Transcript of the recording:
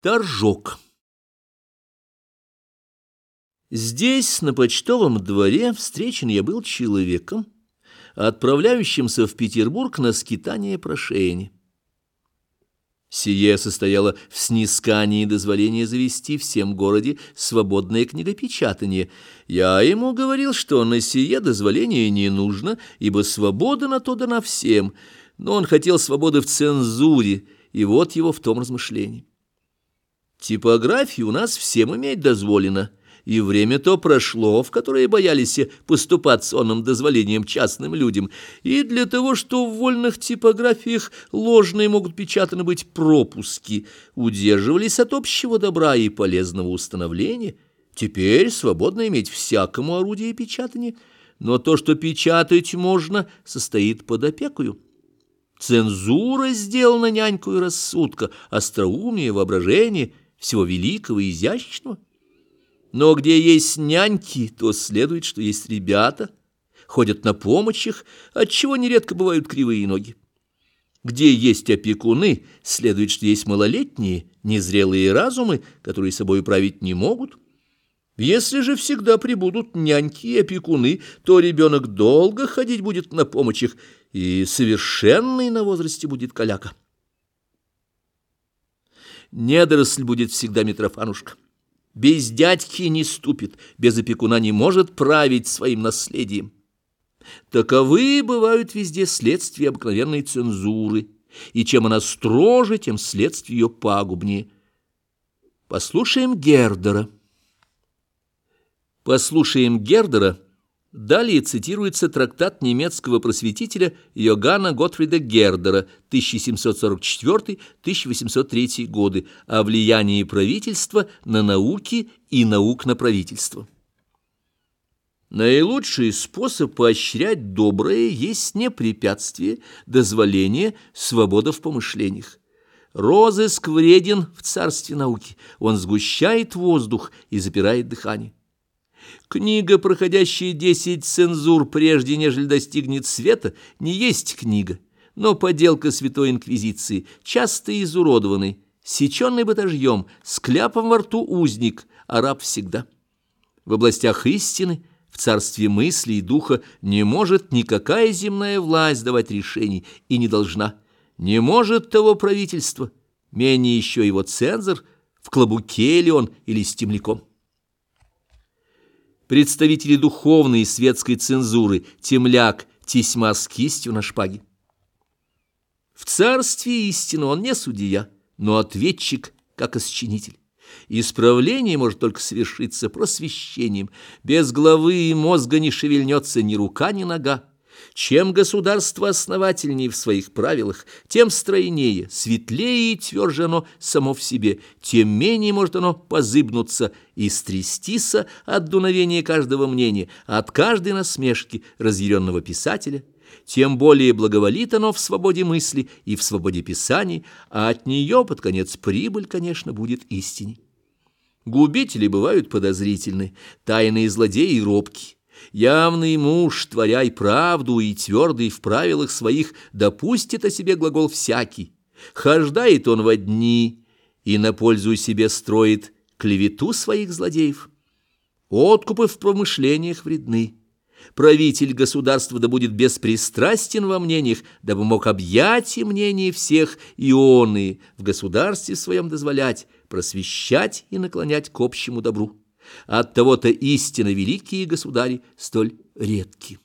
Торжок Здесь, на почтовом дворе, встречен я был человеком, отправляющимся в Петербург на скитание прошения. Сие состояло в снискании дозволения завести всем городе свободное книгопечатание. Я ему говорил, что на сие дозволение не нужно, ибо свобода на то дана всем, но он хотел свободы в цензуре, и вот его в том размышлении. Типографию у нас всем иметь дозволено, и время то прошло, в которое боялись поступать сонным дозволением частным людям, и для того, что в вольных типографиях ложные могут печатаны быть пропуски, удерживались от общего добра и полезного установления, теперь свободно иметь всякому орудие печатания, но то, что печатать можно, состоит под опекою. Цензура сделана нянькой рассудка, остроумие, воображение — всего великого и изящного. Но где есть няньки, то следует, что есть ребята, ходят на помощях, отчего нередко бывают кривые ноги. Где есть опекуны, следует, что есть малолетние, незрелые разумы, которые собой править не могут. Если же всегда прибудут няньки и опекуны, то ребенок долго ходить будет на помощях, и совершенный на возрасте будет каляка недоросль будет всегда Митрофанушка. Без дядьки не ступит, без опекуна не может править своим наследием. Таковы бывают везде следствия обыкновенной цензуры, и чем она строже, тем следствие ее пагубнее. Послушаем Гердера. Послушаем Гердера — Далее цитируется трактат немецкого просветителя Йоганна Готфрида Гердера 1744-1803 годы о влиянии правительства на науки и наук на правительство. Наилучший способ поощрять доброе есть не препятствие, дозволение, свобода в помышлениях. Розыск вреден в царстве науки, он сгущает воздух и запирает дыхание. Книга, проходящая десять цензур, прежде нежели достигнет света, не есть книга, но поделка Святой Инквизиции, часто изуродованный, сеченный батажьем, с кляпом во рту узник, а раб всегда. В областях истины, в царстве мысли и духа не может никакая земная власть давать решений и не должна. Не может того правительства, менее еще его цензор, в клобуке ли он или с темляком представители духовной и светской цензуры, темляк, тесьма с кистью на шпаге. В царстве истины он не судья, но ответчик, как осчинитель. Исправление может только совершиться просвещением. Без главы и мозга не шевельнется ни рука, ни нога. Чем государство основательнее в своих правилах, тем стройнее, светлее и тверже оно само в себе, тем менее может оно позыбнуться и стрястися от дуновения каждого мнения, от каждой насмешки разъяренного писателя, тем более благоволит оно в свободе мысли и в свободе писаний, а от нее под конец прибыль, конечно, будет истине. Губители бывают подозрительны, тайные злодеи робки. Явный муж, творяй правду и твердый в правилах своих, допустит о себе глагол всякий. Хождает он во дни и на пользу себе строит клевету своих злодеев. Откупы в промышлениях вредны. Правитель государства да будет беспристрастен во мнениях, дабы мог объять и мнение всех ионы в государстве своем дозволять, просвещать и наклонять к общему добру. От того-то истинно великие государи столь редки.